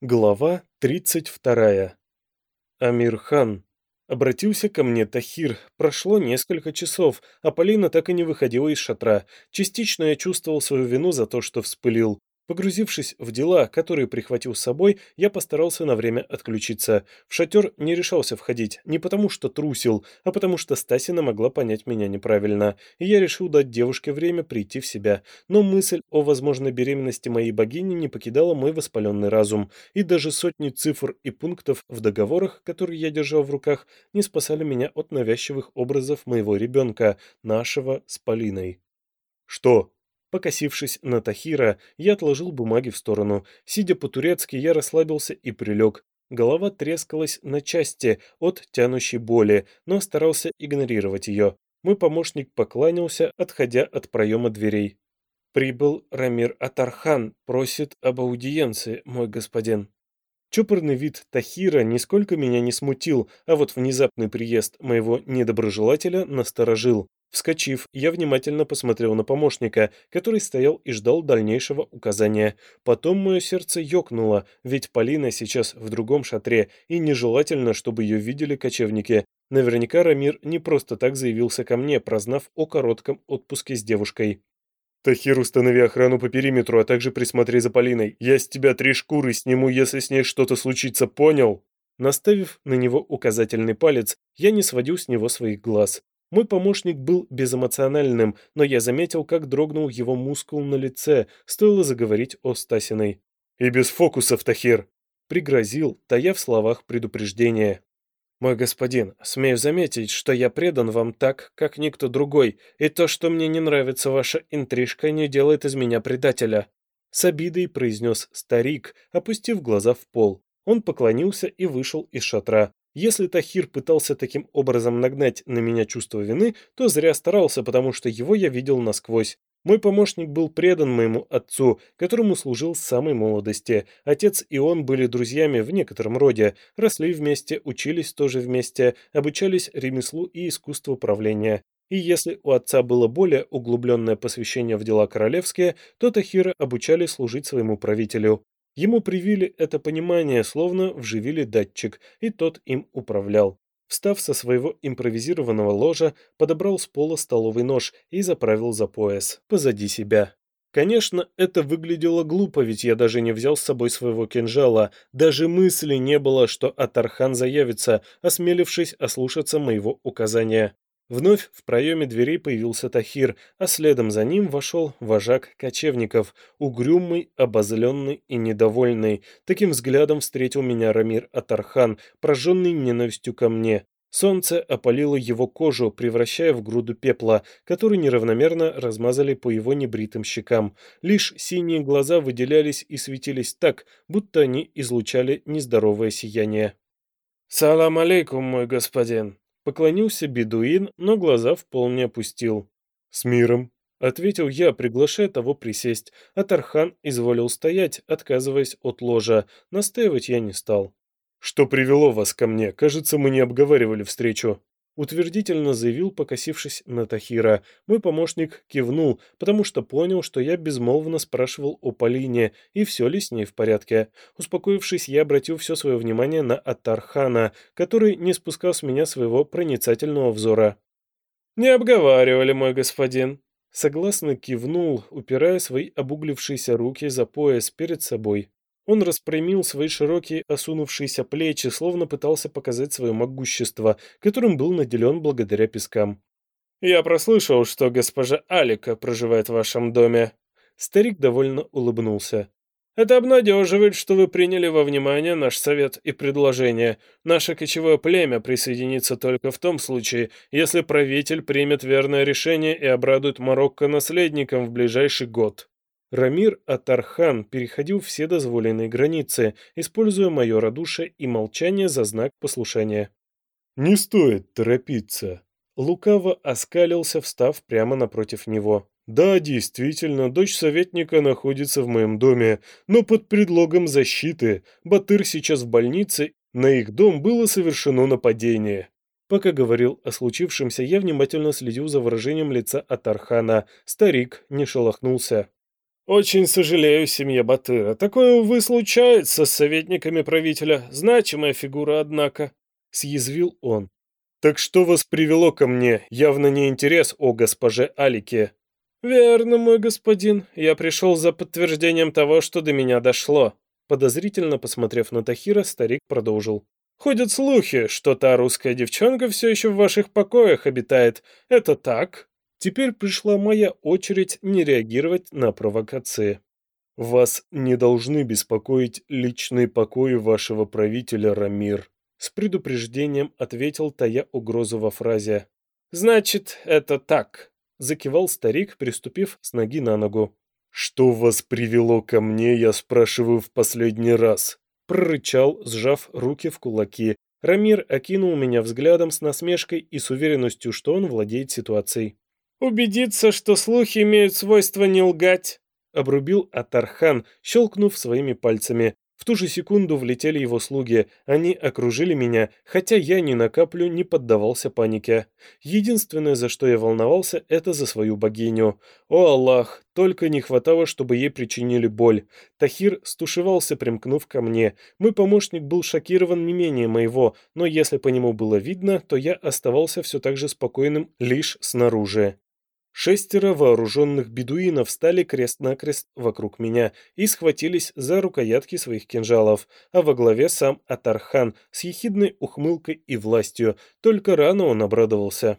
Глава 32. Амирхан. Обратился ко мне Тахир. Прошло несколько часов, а Полина так и не выходила из шатра. Частично я чувствовал свою вину за то, что вспылил. Погрузившись в дела, которые прихватил с собой, я постарался на время отключиться. В шатер не решался входить, не потому что трусил, а потому что Стасина могла понять меня неправильно, и я решил дать девушке время прийти в себя. Но мысль о возможной беременности моей богини не покидала мой воспаленный разум, и даже сотни цифр и пунктов в договорах, которые я держал в руках, не спасали меня от навязчивых образов моего ребенка, нашего с Полиной. «Что?» Покосившись на Тахира, я отложил бумаги в сторону. Сидя по-турецки, я расслабился и прилег. Голова трескалась на части от тянущей боли, но старался игнорировать ее. Мой помощник покланялся, отходя от проема дверей. «Прибыл Рамир Атархан, просит об аудиенции, мой господин». Чопорный вид Тахира нисколько меня не смутил, а вот внезапный приезд моего недоброжелателя насторожил. Вскочив, я внимательно посмотрел на помощника, который стоял и ждал дальнейшего указания. Потом мое сердце ёкнуло, ведь Полина сейчас в другом шатре, и нежелательно, чтобы ее видели кочевники. Наверняка Рамир не просто так заявился ко мне, прознав о коротком отпуске с девушкой. «Тахир, установи охрану по периметру, а также присмотри за Полиной. Я с тебя три шкуры сниму, если с ней что-то случится, понял?» Наставив на него указательный палец, я не сводил с него своих глаз. Мой помощник был безэмоциональным, но я заметил, как дрогнул его мускул на лице, стоило заговорить о Стасиной. «И без фокусов, Тахир!» Пригрозил, тая в словах предупреждения. «Мой господин, смею заметить, что я предан вам так, как никто другой, и то, что мне не нравится ваша интрижка, не делает из меня предателя», с обидой произнес старик, опустив глаза в пол. Он поклонился и вышел из шатра. Если Тахир пытался таким образом нагнать на меня чувство вины, то зря старался, потому что его я видел насквозь. Мой помощник был предан моему отцу, которому служил с самой молодости. Отец и он были друзьями в некотором роде, росли вместе, учились тоже вместе, обучались ремеслу и искусству правления. И если у отца было более углубленное посвящение в дела королевские, то Тахира обучали служить своему правителю. Ему привили это понимание, словно вживили датчик, и тот им управлял. Встав со своего импровизированного ложа, подобрал с пола столовый нож и заправил за пояс, позади себя. Конечно, это выглядело глупо, ведь я даже не взял с собой своего кинжала, даже мысли не было, что Атархан заявится, осмелившись ослушаться моего указания. Вновь в проеме дверей появился Тахир, а следом за ним вошел вожак кочевников, угрюмый, обозленный и недовольный. Таким взглядом встретил меня Рамир Атархан, прожженный ненавистью ко мне. Солнце опалило его кожу, превращая в груду пепла, который неравномерно размазали по его небритым щекам. Лишь синие глаза выделялись и светились так, будто они излучали нездоровое сияние. «Салам алейкум, мой господин!» Поклонился бедуин, но глаза в пол не опустил. «С миром!» — ответил я, приглашая того присесть, а Тархан изволил стоять, отказываясь от ложа. Настаивать я не стал. «Что привело вас ко мне? Кажется, мы не обговаривали встречу» утвердительно заявил, покосившись на Тахира. Мой помощник кивнул, потому что понял, что я безмолвно спрашивал о Полине и все ли с ней в порядке. Успокоившись, я обратил все свое внимание на Атархана, который не спускал с меня своего проницательного взора. «Не обговаривали, мой господин», Согласно кивнул, упирая свои обуглившиеся руки за пояс перед собой. Он распрямил свои широкие осунувшиеся плечи, словно пытался показать свое могущество, которым был наделен благодаря пескам. «Я прослышал, что госпожа Алика проживает в вашем доме». Старик довольно улыбнулся. «Это обнадеживает, что вы приняли во внимание наш совет и предложение. Наше кочевое племя присоединится только в том случае, если правитель примет верное решение и обрадует Марокко наследником в ближайший год». Рамир Атархан переходил все дозволенные границы, используя мое радушие и молчание за знак послушания. «Не стоит торопиться», — лукаво оскалился, встав прямо напротив него. «Да, действительно, дочь советника находится в моем доме, но под предлогом защиты. Батыр сейчас в больнице, на их дом было совершено нападение». Пока говорил о случившемся, я внимательно следил за выражением лица Атархана. Старик не шелохнулся. «Очень сожалею, семья Батыра. Такое, увы, случается с советниками правителя. Значимая фигура, однако», — съязвил он. «Так что вас привело ко мне? Явно не интерес о госпоже Алике». «Верно, мой господин. Я пришел за подтверждением того, что до меня дошло». Подозрительно посмотрев на Тахира, старик продолжил. «Ходят слухи, что та русская девчонка все еще в ваших покоях обитает. Это так?» Теперь пришла моя очередь не реагировать на провокации. «Вас не должны беспокоить личные покои вашего правителя Рамир», с предупреждением ответил тая угрозу во фразе. «Значит, это так», — закивал старик, приступив с ноги на ногу. «Что вас привело ко мне, я спрашиваю в последний раз?» Прорычал, сжав руки в кулаки. Рамир окинул меня взглядом с насмешкой и с уверенностью, что он владеет ситуацией. «Убедиться, что слухи имеют свойство не лгать», — обрубил Атархан, щелкнув своими пальцами. В ту же секунду влетели его слуги. Они окружили меня, хотя я ни на каплю не поддавался панике. Единственное, за что я волновался, это за свою богиню. О Аллах, только не хватало, чтобы ей причинили боль. Тахир стушевался, примкнув ко мне. Мой помощник был шокирован не менее моего, но если по нему было видно, то я оставался все так же спокойным лишь снаружи. Шестеро вооруженных бедуинов стали крест-накрест вокруг меня и схватились за рукоятки своих кинжалов, а во главе сам Атархан с ехидной ухмылкой и властью, только рано он обрадовался.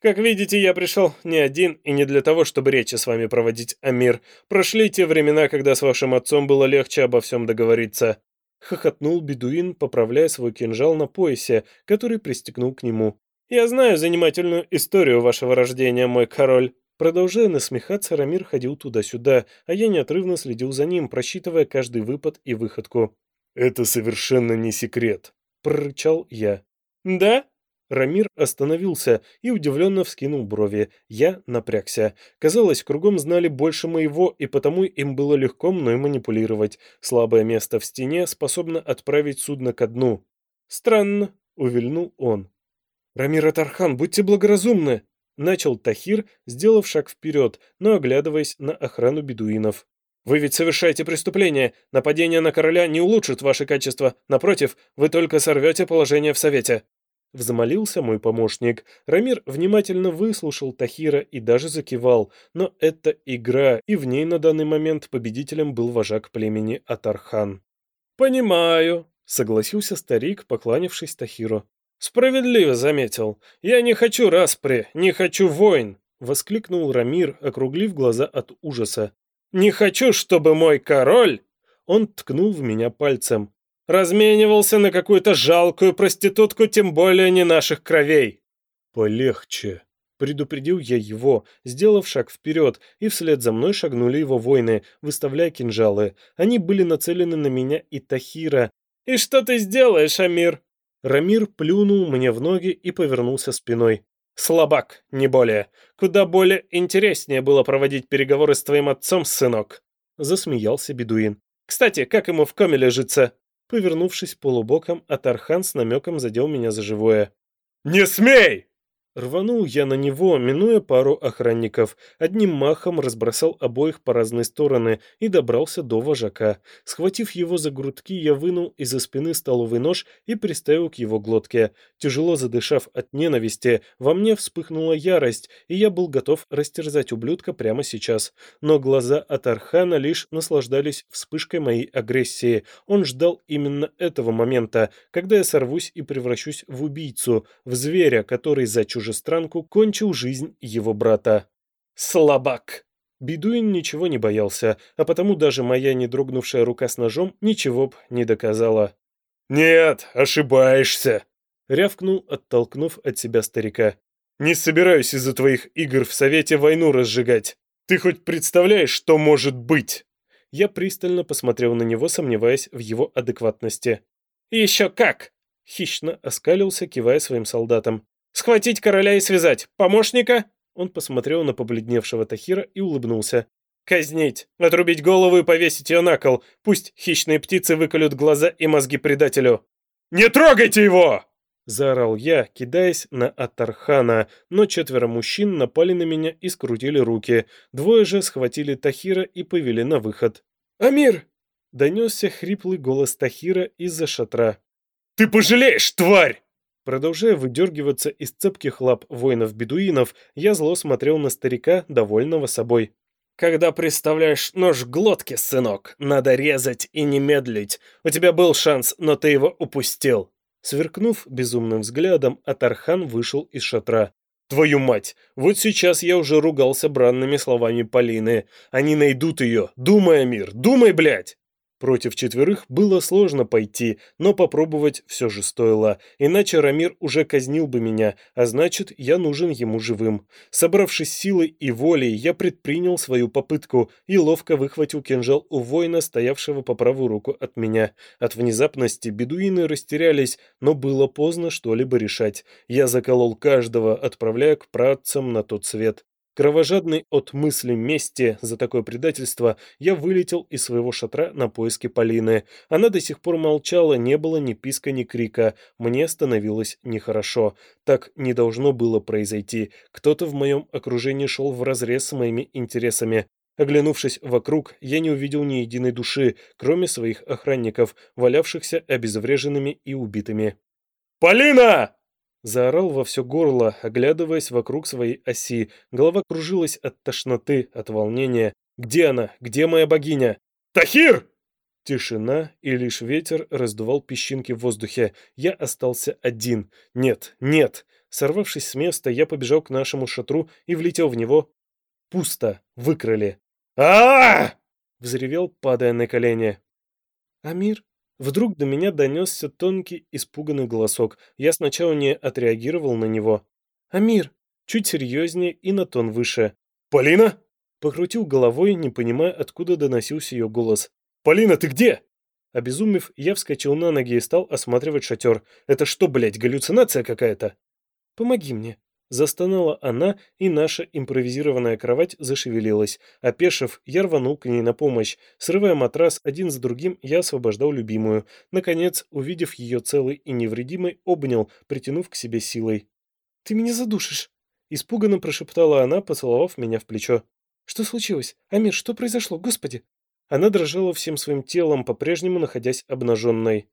«Как видите, я пришел не один и не для того, чтобы речи с вами проводить, Амир. Прошли те времена, когда с вашим отцом было легче обо всем договориться». Хохотнул бедуин, поправляя свой кинжал на поясе, который пристегнул к нему. «Я знаю занимательную историю вашего рождения, мой король». Продолжая насмехаться, Рамир ходил туда-сюда, а я неотрывно следил за ним, просчитывая каждый выпад и выходку. «Это совершенно не секрет», — прорычал я. «Да?» Рамир остановился и удивленно вскинул брови. Я напрягся. Казалось, кругом знали больше моего, и потому им было легко мной манипулировать. Слабое место в стене способно отправить судно ко дну. «Странно», — увильнул он. «Рамир Тархан, будьте благоразумны!» Начал Тахир, сделав шаг вперед, но оглядываясь на охрану бедуинов. «Вы ведь совершаете преступление. Нападение на короля не улучшит ваши качества. Напротив, вы только сорвете положение в Совете». Взмолился мой помощник. Рамир внимательно выслушал Тахира и даже закивал. Но это игра, и в ней на данный момент победителем был вожак племени Атархан. «Понимаю», — согласился старик, поклонившись Тахиру. «Справедливо заметил. Я не хочу распри, не хочу войн!» — воскликнул Рамир, округлив глаза от ужаса. «Не хочу, чтобы мой король...» Он ткнул в меня пальцем. «Разменивался на какую-то жалкую проститутку, тем более не наших кровей!» «Полегче!» — предупредил я его, сделав шаг вперед, и вслед за мной шагнули его воины, выставляя кинжалы. Они были нацелены на меня и Тахира. «И что ты сделаешь, Амир?» Рамир плюнул мне в ноги и повернулся спиной. «Слабак, не более. Куда более интереснее было проводить переговоры с твоим отцом, сынок!» Засмеялся бедуин. «Кстати, как ему в коме лежится?» Повернувшись полубоком, Атархан с намеком задел меня за живое. «Не смей!» Рванул я на него, минуя пару охранников. Одним махом разбросал обоих по разные стороны и добрался до вожака. Схватив его за грудки, я вынул из-за спины столовый нож и приставил к его глотке. Тяжело задышав от ненависти, во мне вспыхнула ярость, и я был готов растерзать ублюдка прямо сейчас. Но глаза от Архана лишь наслаждались вспышкой моей агрессии. Он ждал именно этого момента, когда я сорвусь и превращусь в убийцу, в зверя, который за чужим чужестранку кончил жизнь его брата. Слабак! Бедуин ничего не боялся, а потому даже моя не дрогнувшая рука с ножом ничего б не доказала. «Нет, ошибаешься!» — рявкнул, оттолкнув от себя старика. «Не собираюсь из-за твоих игр в Совете войну разжигать. Ты хоть представляешь, что может быть?» Я пристально посмотрел на него, сомневаясь в его адекватности. «Еще как!» — хищно оскалился, кивая своим солдатам. «Схватить короля и связать! Помощника?» Он посмотрел на побледневшего Тахира и улыбнулся. «Казнить! Отрубить голову и повесить ее на кол! Пусть хищные птицы выколют глаза и мозги предателю!» «Не трогайте его!» Заорал я, кидаясь на Атархана, но четверо мужчин напали на меня и скрутили руки. Двое же схватили Тахира и повели на выход. «Амир!» — донесся хриплый голос Тахира из-за шатра. «Ты пожалеешь, тварь!» Продолжая выдергиваться из цепких лап воинов-бедуинов, я зло смотрел на старика, довольного собой. «Когда представляешь нож глотки, сынок, надо резать и не медлить. У тебя был шанс, но ты его упустил». Сверкнув безумным взглядом, Атархан вышел из шатра. «Твою мать! Вот сейчас я уже ругался бранными словами Полины. Они найдут ее! Думай, Амир! Думай, блядь!» Против четверых было сложно пойти, но попробовать все же стоило, иначе Рамир уже казнил бы меня, а значит, я нужен ему живым. Собравшись силой и волей, я предпринял свою попытку и ловко выхватил кинжал у воина, стоявшего по правую руку от меня. От внезапности бедуины растерялись, но было поздно что-либо решать. Я заколол каждого, отправляя к працам на тот свет. Кровожадный от мысли мести за такое предательство, я вылетел из своего шатра на поиски Полины. Она до сих пор молчала, не было ни писка, ни крика. Мне становилось нехорошо. Так не должно было произойти. Кто-то в моем окружении шел вразрез с моими интересами. Оглянувшись вокруг, я не увидел ни единой души, кроме своих охранников, валявшихся обезвреженными и убитыми. «Полина!» Заорал во все горло, оглядываясь вокруг своей оси. Голова кружилась от тошноты, от волнения. «Где она? Где моя богиня?» «Тахир!» Тишина, и лишь ветер раздувал песчинки в воздухе. Я остался один. Нет, нет. Сорвавшись с места, я побежал к нашему шатру и влетел в него. Пусто. Выкрали. а, -а, -а Взревел, падая на колени. «Амир?» Вдруг до меня донесся тонкий, испуганный голосок. Я сначала не отреагировал на него. «Амир!» Чуть серьезнее и на тон выше. «Полина?» Покрутил головой, не понимая, откуда доносился ее голос. «Полина, ты где?» Обезумев, я вскочил на ноги и стал осматривать шатер. «Это что, блядь, галлюцинация какая-то?» «Помоги мне», Застонала она, и наша импровизированная кровать зашевелилась. Опешив, я рванул к ней на помощь. Срывая матрас, один за другим я освобождал любимую. Наконец, увидев ее целой и невредимой, обнял, притянув к себе силой. «Ты меня задушишь!» Испуганно прошептала она, поцеловав меня в плечо. «Что случилось? Амир, что произошло? Господи!» Она дрожала всем своим телом, по-прежнему находясь обнаженной.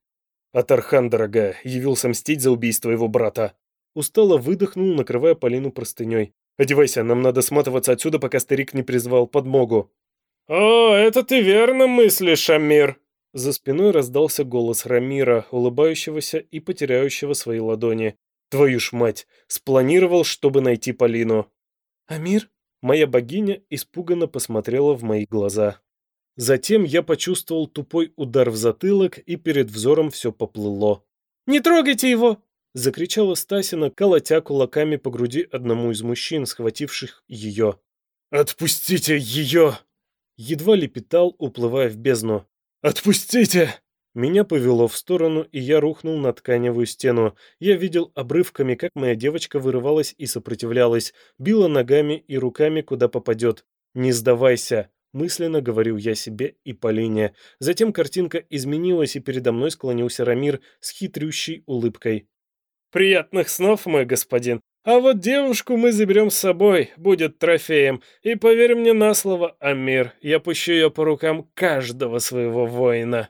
«Атархан, дорогая, явился мстить за убийство его брата!» Устало выдохнул, накрывая Полину простыней. «Одевайся, нам надо сматываться отсюда, пока старик не призвал подмогу». «О, это ты верно мыслишь, Амир!» За спиной раздался голос Рамира, улыбающегося и потеряющего свои ладони. «Твою ж мать! Спланировал, чтобы найти Полину!» «Амир?» Моя богиня испуганно посмотрела в мои глаза. Затем я почувствовал тупой удар в затылок, и перед взором все поплыло. «Не трогайте его!» Закричала Стасина, колотя кулаками по груди одному из мужчин, схвативших ее. «Отпустите ее!» Едва лепетал, уплывая в бездну. «Отпустите!» Меня повело в сторону, и я рухнул на тканевую стену. Я видел обрывками, как моя девочка вырывалась и сопротивлялась, била ногами и руками, куда попадет. «Не сдавайся!» Мысленно говорил я себе и Полине. Затем картинка изменилась, и передо мной склонился Рамир с хитрющей улыбкой. «Приятных снов, мой господин. А вот девушку мы заберем с собой, будет трофеем. И поверь мне на слово, Амир, я пущу ее по рукам каждого своего воина».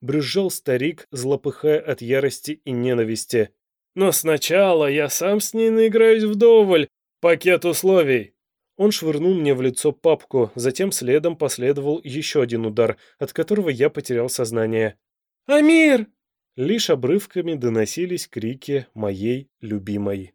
Брызжал старик, злопыхая от ярости и ненависти. «Но сначала я сам с ней наиграюсь вдоволь. Пакет условий». Он швырнул мне в лицо папку, затем следом последовал еще один удар, от которого я потерял сознание. «Амир!» Лишь обрывками доносились крики моей любимой.